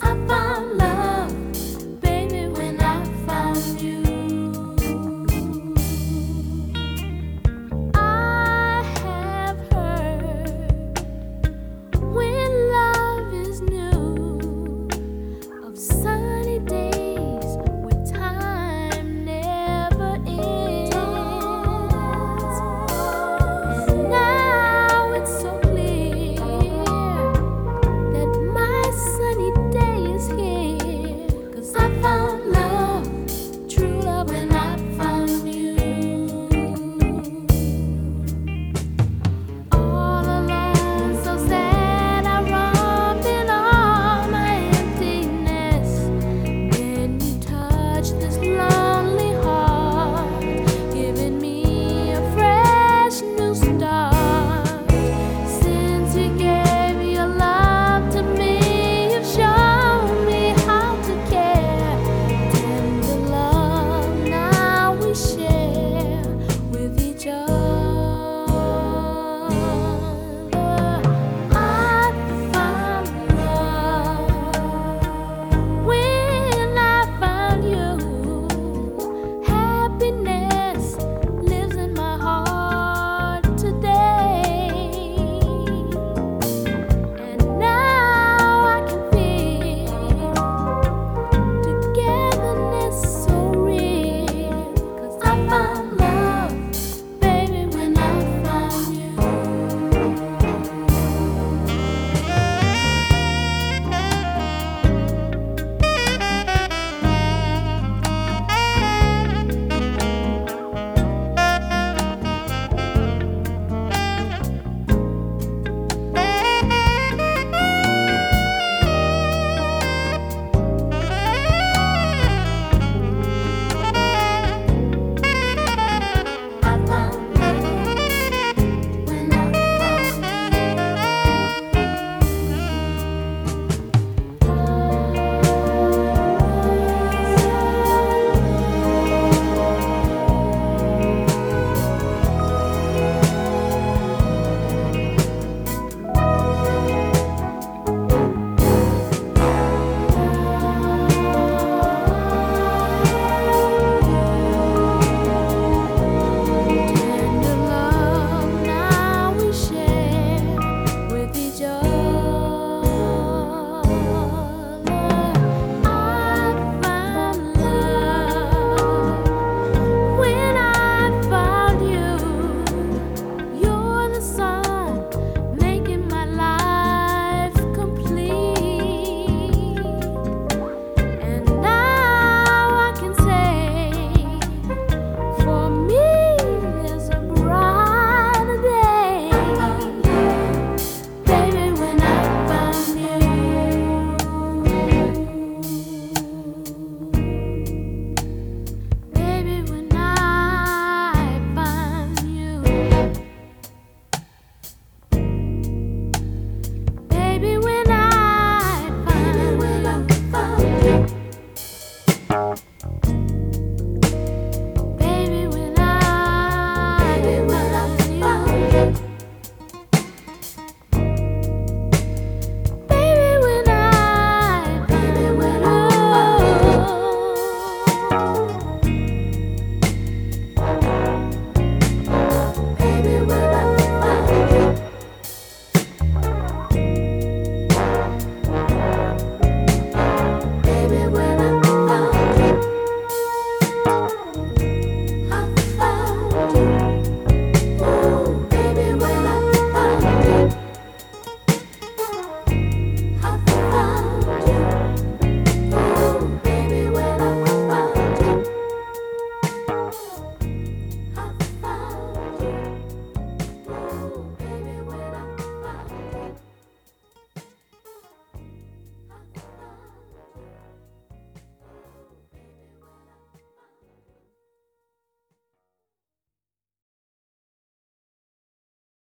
I found love.